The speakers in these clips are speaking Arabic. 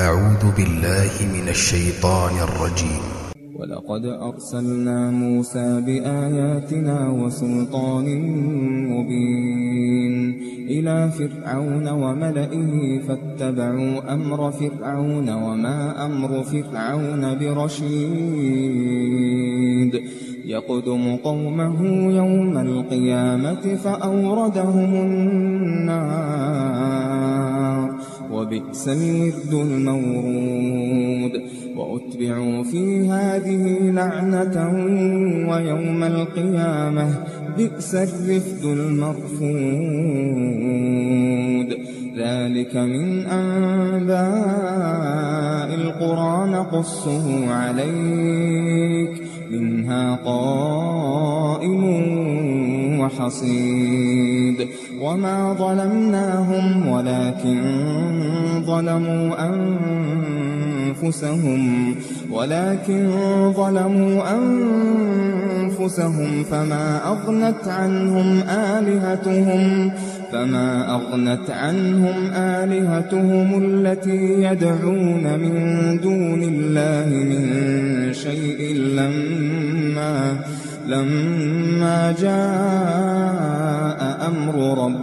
أعوذ بالله من الشيطان الرجيم. ولقد أرسلنا موسى بآياتنا وسلطان مبين إلى فرعون وملئه فاتبعوا أمر فرعون وما أمر فرعون برشيد. يقدم قومه يوم القيامة فأوردهم النار. وبئس الورد المورود. وأتبعوا في هذه لعنة ويوم القيامة بئس الرفد المرفود. ذلك من أنباء القرى نقصه عليك. منها قائم وحصيد. وما ظلمناهم ولكن ظلموا أنفسهم. ولكن ظلموا أنفسهم فما أغنت عنهم آلهتهم. فما أغنت عنهم آلهتهم التي يدعون من دون الله من شيء لما لما جاء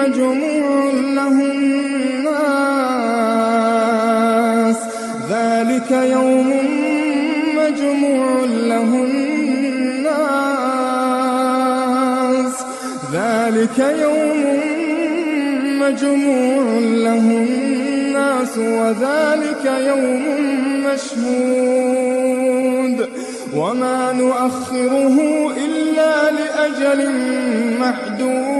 مجموع له الناس. ذلك يوم مجموع له الناس. ذلك يوم مجموع له الناس. وذلك يوم مشهود. وما نؤخره إلا لأجل محدود.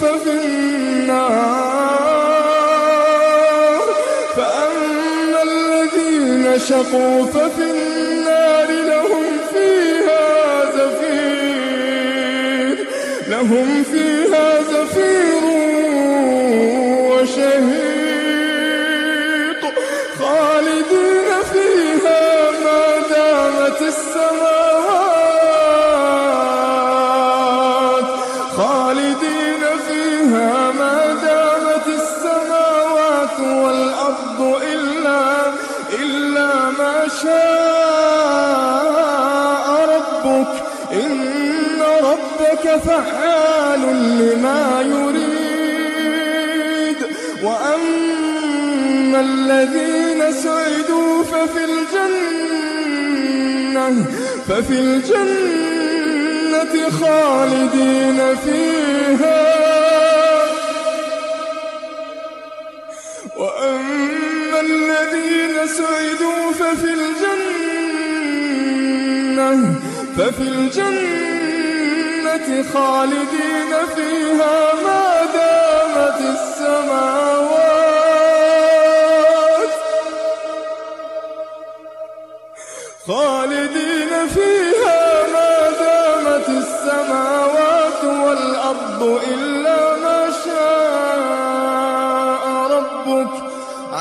ففي النار. فأما الذين شقوا ففي النار لهم فيها زفير. لهم شاء ربك إن ربك فعال لما يريد. وأما الذين سعدوا ففي الجنة ففي الجنة خالدين فيها وأما الذين سعدوا ففي الجنة ففي الجنة خالدين فيها ما دامت السماوات. خالدين فيها ما دامت السماوات والأرض إلا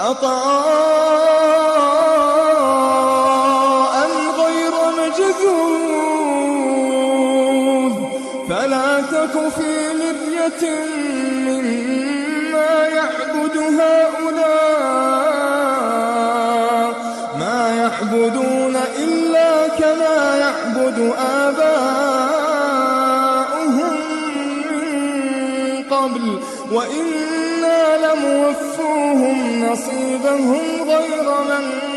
عطاء غير مجذوذ فلا تك في مرية مما يعبد هؤلاء ما يعبدون إلا كما يعبد آباؤهم من قبل لم لموفوهم نصيبهم غير منون